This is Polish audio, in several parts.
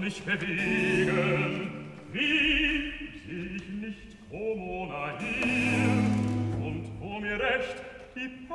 mich bewegen, wie sich nicht Komona hier. Und wo mir recht die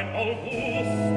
dein August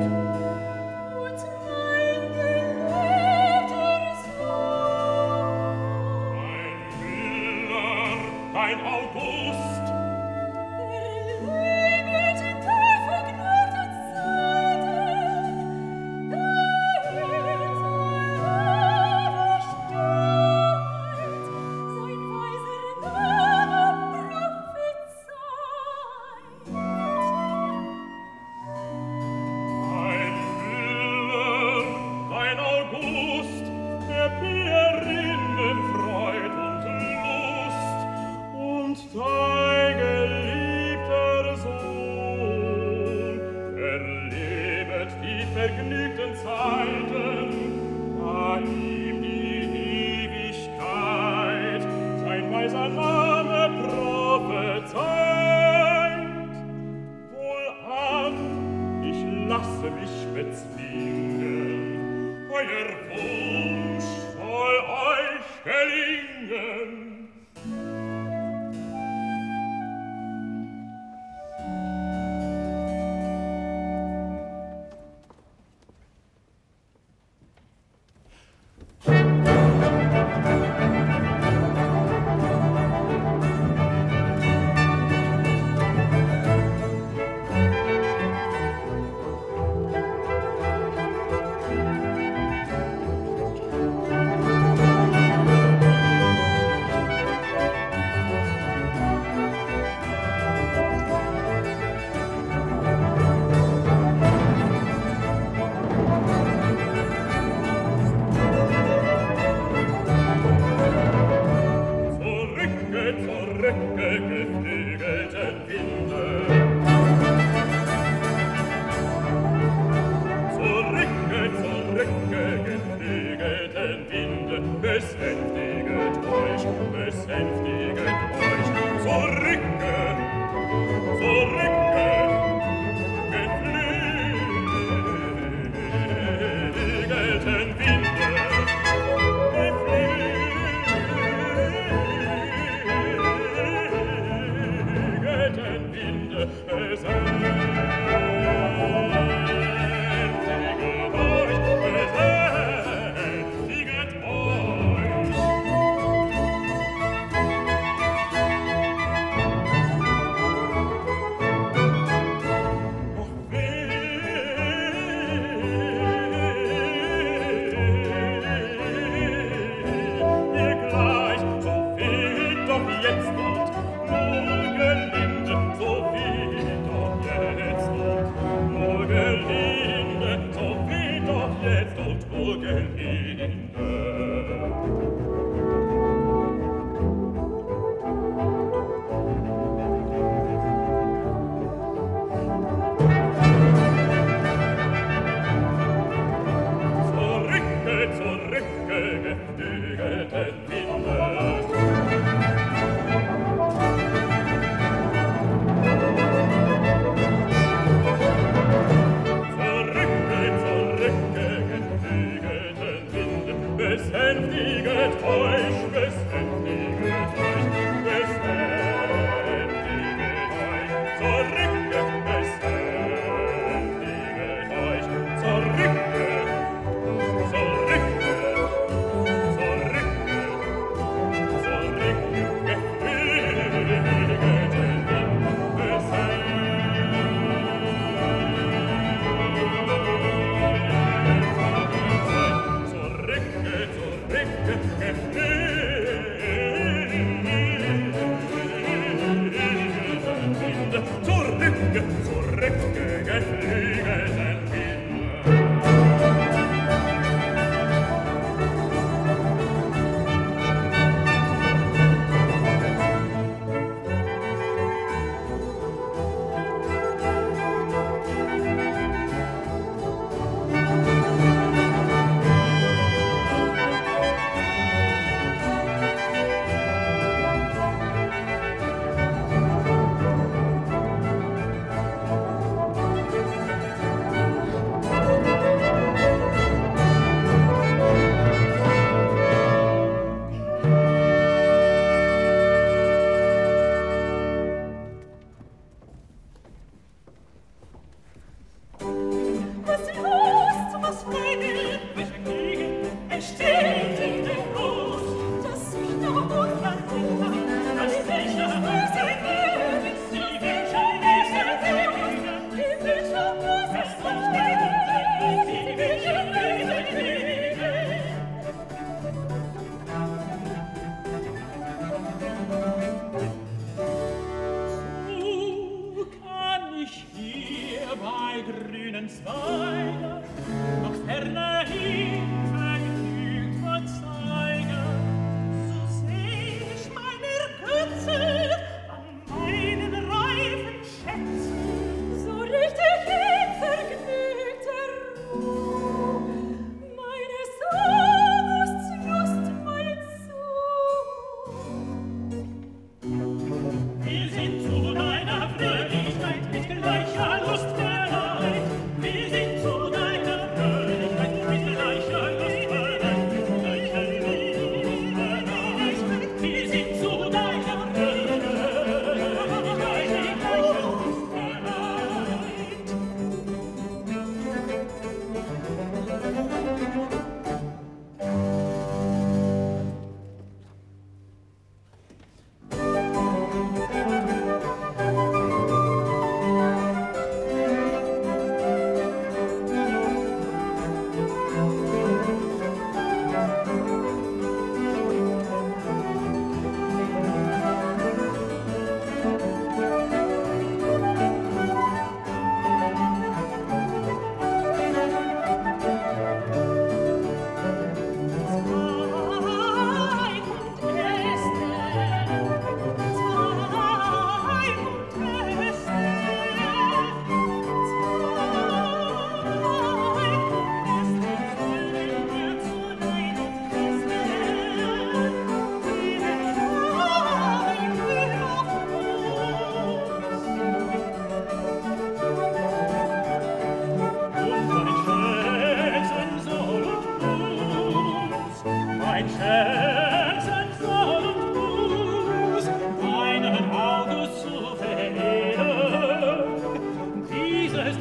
has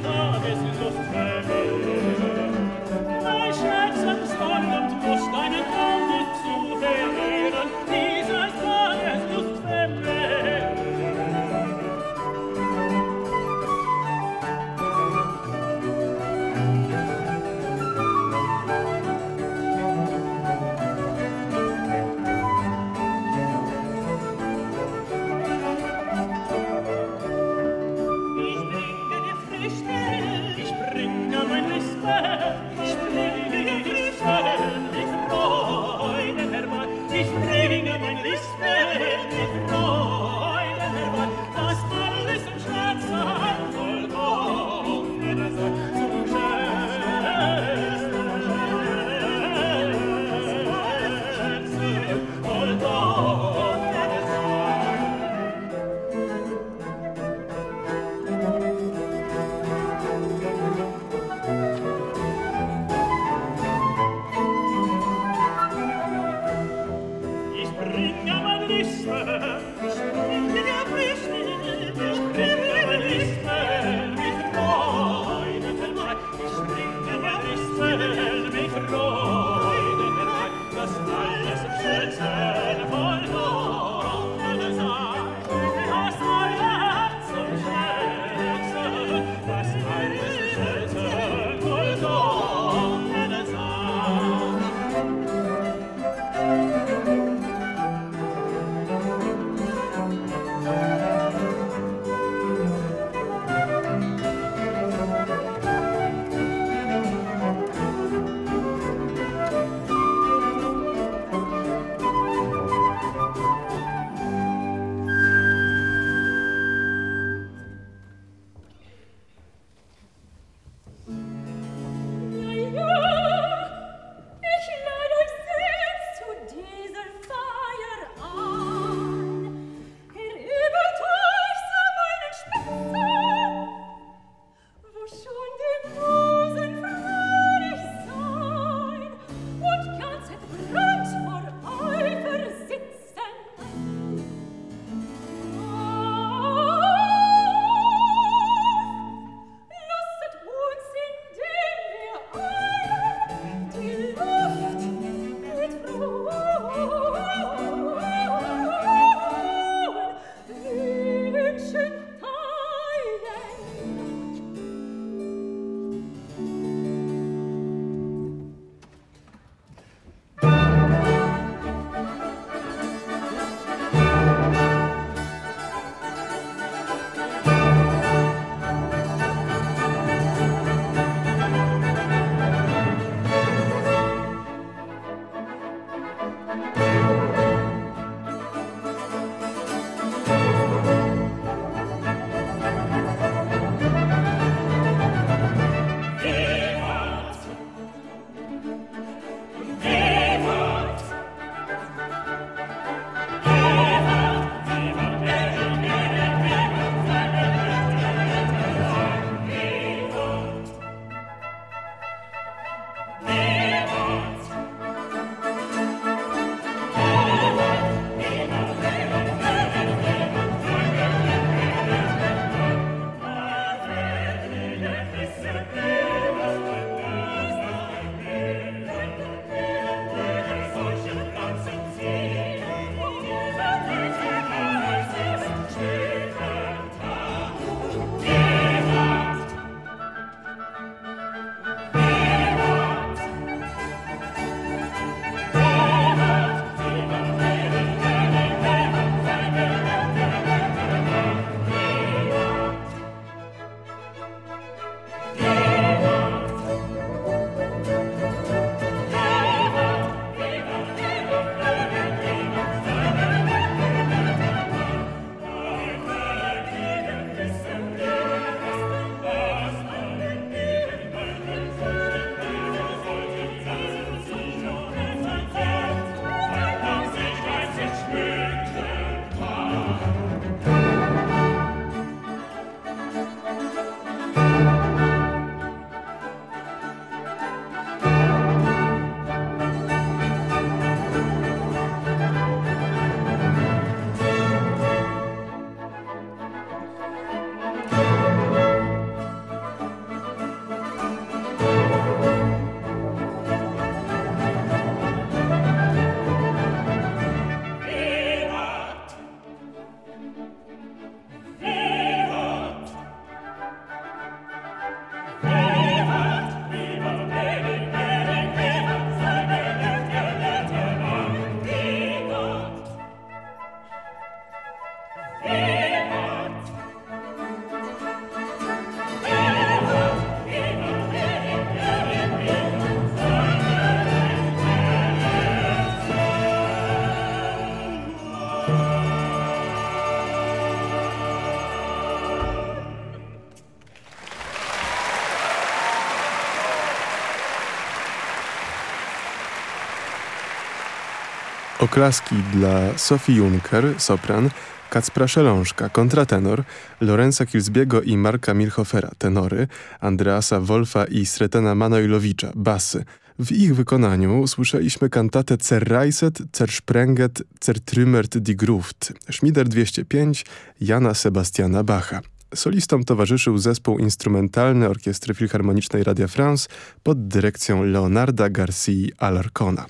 Oklaski dla Sophie Juncker, sopran, Kacpra Szelążka, kontratenor, Lorenza Kilsbiego i Marka Milhofera, tenory, Andreasa Wolfa i Sretena Manojlowicza, basy. W ich wykonaniu usłyszeliśmy kantatę Zerreiset, Zersprenget, Zertrümmert die Gruft, Schmieder 205, Jana Sebastiana Bacha. Solistom towarzyszył zespół instrumentalny Orkiestry Filharmonicznej Radia France pod dyrekcją Leonarda Garcia Alarcona.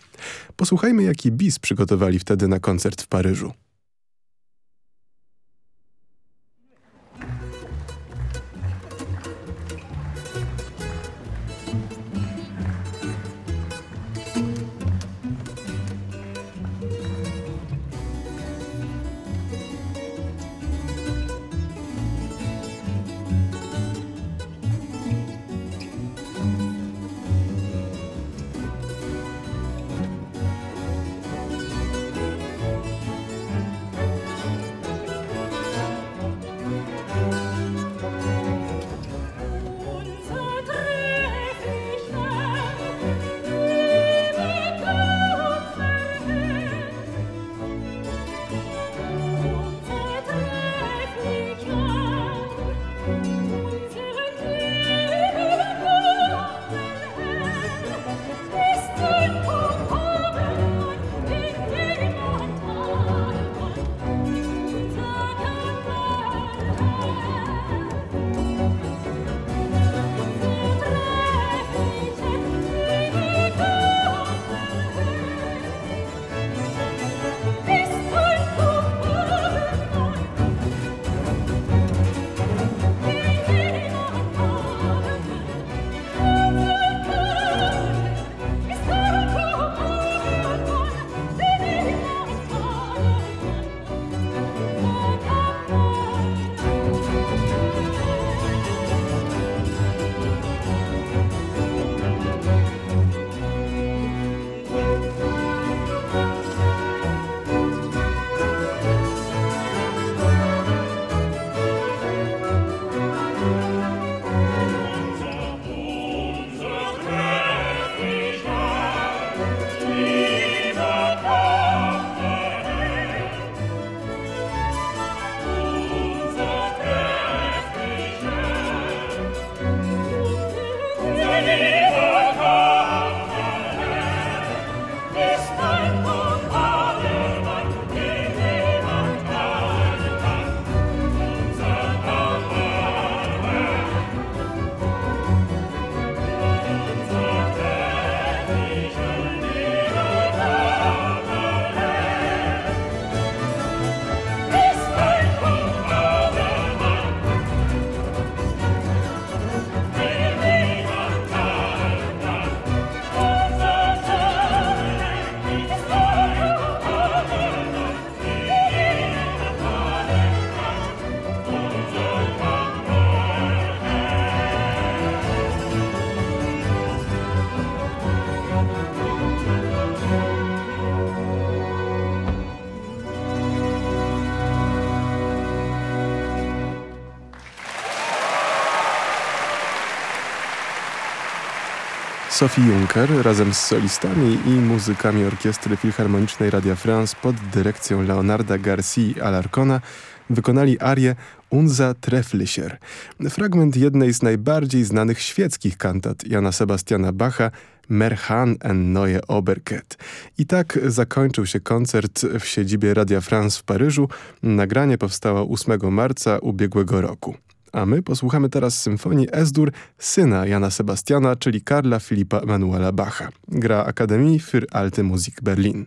Posłuchajmy, jaki bis przygotowali wtedy na koncert w Paryżu. Sophie Juncker razem z solistami i muzykami Orkiestry Filharmonicznej Radia France pod dyrekcją Leonarda Garcia Alarcona wykonali arię Unza Trefflicher, fragment jednej z najbardziej znanych świeckich kantat Jana Sebastiana Bacha Merhan en Neue Oberket. I tak zakończył się koncert w siedzibie Radia France w Paryżu. Nagranie powstało 8 marca ubiegłego roku. A my posłuchamy teraz symfonii S-dur syna Jana Sebastiana, czyli Karla Filipa Emanuela Bacha. Gra Akademii für Alte Musik Berlin.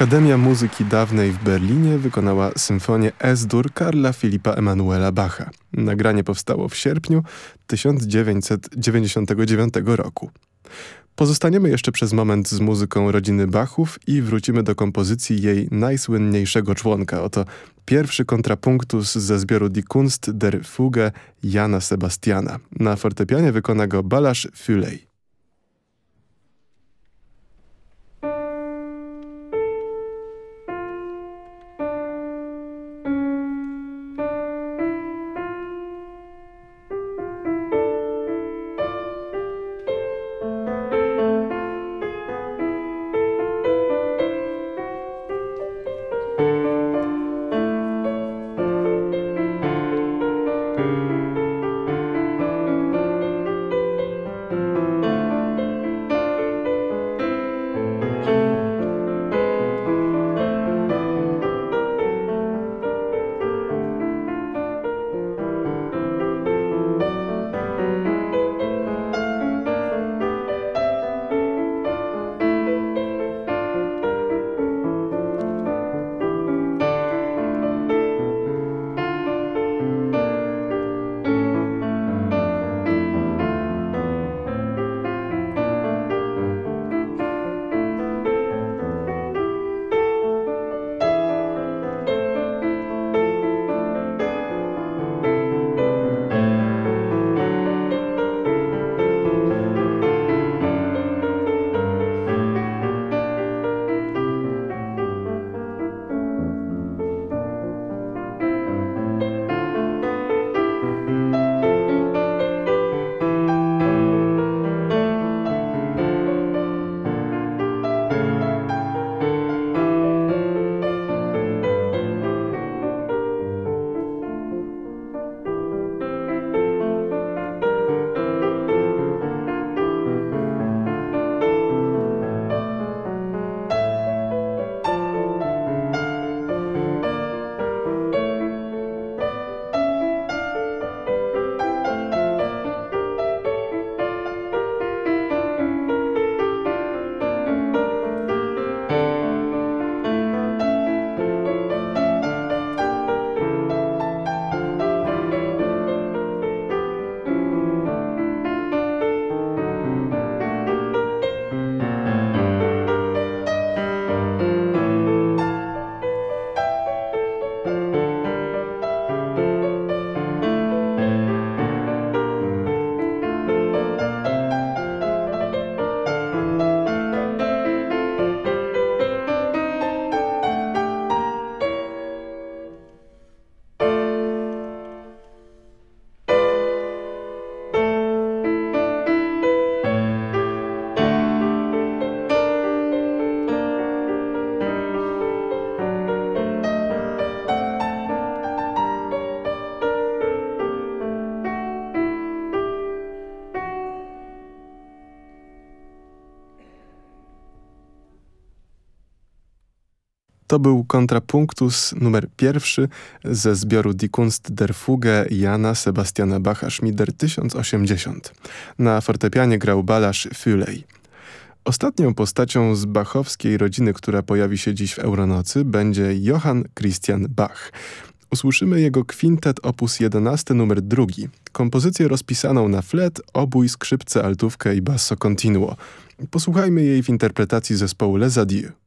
Akademia Muzyki Dawnej w Berlinie wykonała symfonię S-dur Karla Filipa Emanuela Bacha. Nagranie powstało w sierpniu 1999 roku. Pozostaniemy jeszcze przez moment z muzyką rodziny Bachów i wrócimy do kompozycji jej najsłynniejszego członka. Oto pierwszy kontrapunktus ze zbioru Die Kunst der Fuge Jana Sebastiana. Na fortepianie wykona go Balasz Füley. To był kontrapunktus numer pierwszy ze zbioru Die Kunst der Fuge Jana Sebastiana Bacha Schmider 1080. Na fortepianie grał Balasz Füley. Ostatnią postacią z bachowskiej rodziny, która pojawi się dziś w Euronocy, będzie Johann Christian Bach. Usłyszymy jego kwintet op. 11 numer drugi, kompozycję rozpisaną na flet, obój, skrzypce, altówkę i basso continuo. Posłuchajmy jej w interpretacji zespołu Les Adieux.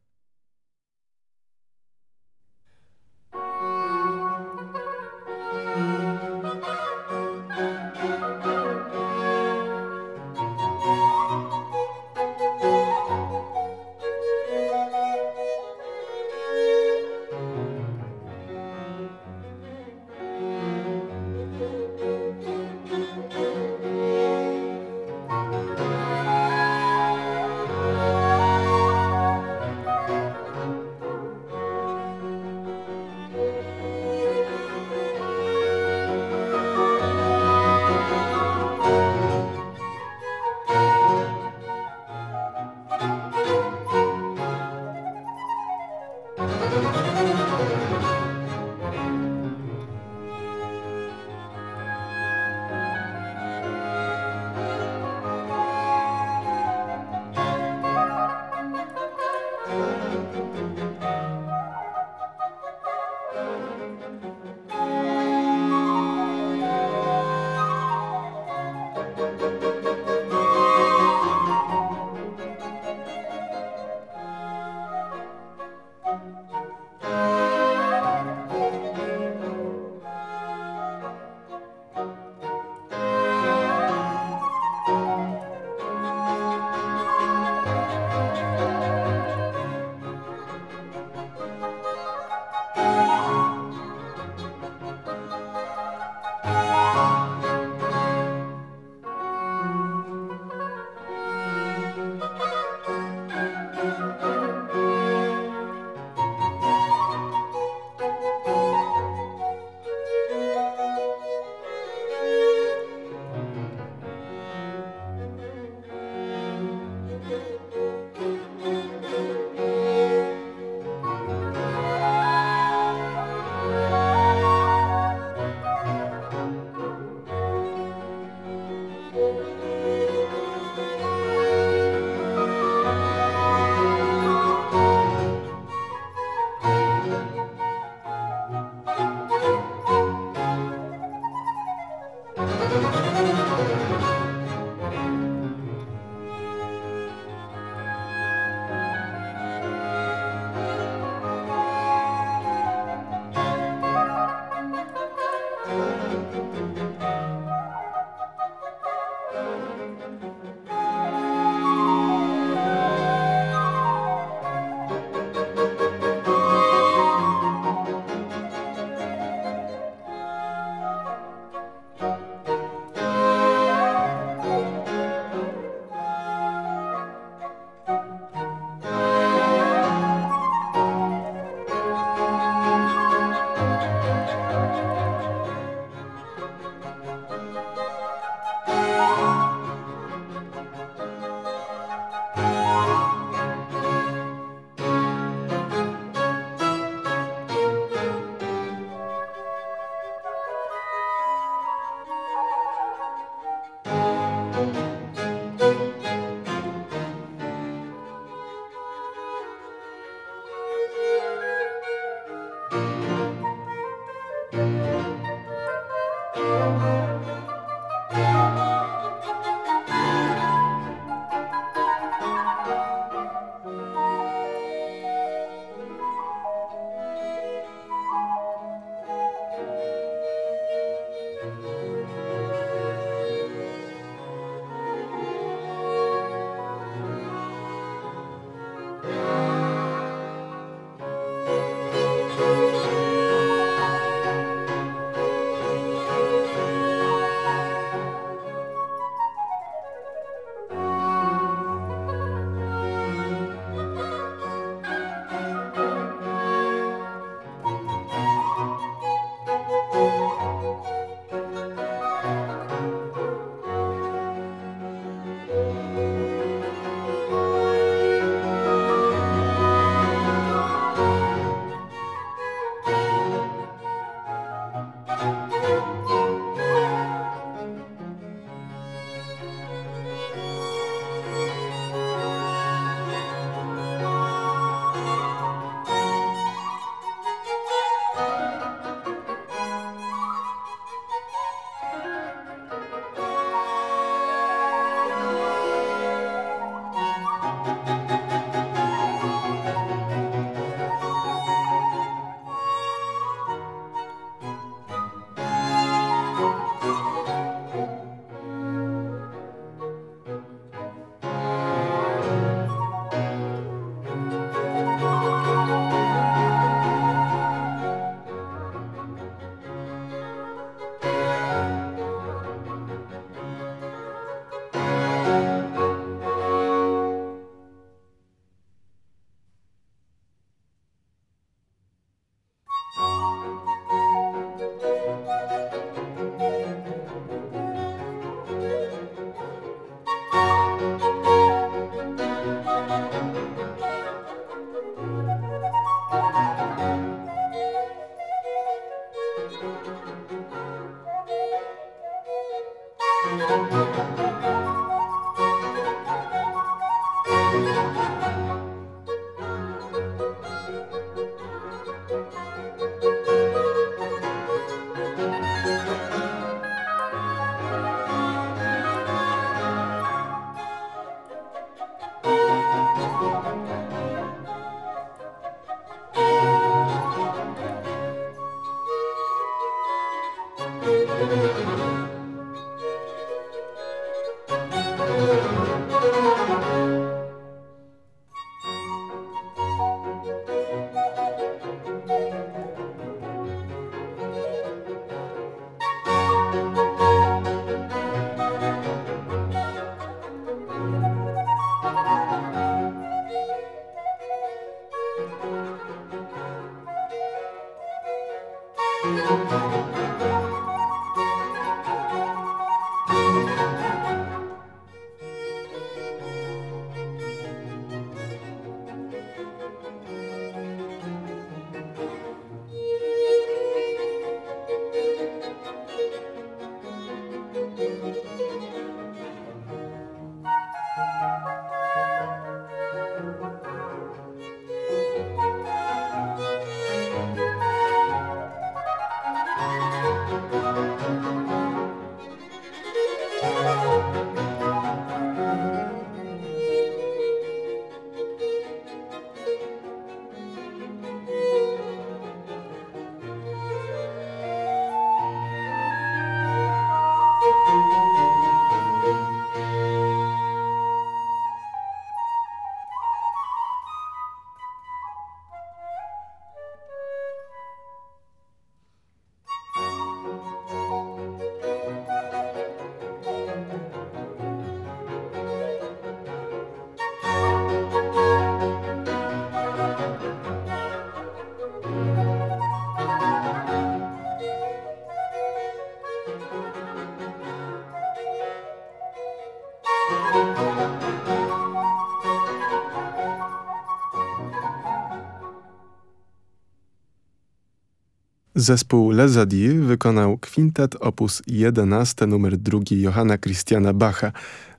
Zespół Les Adieux wykonał kwintet op. 11 numer 2 Johanna Christiana Bacha,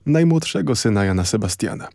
najmłodszego syna Jana Sebastiana.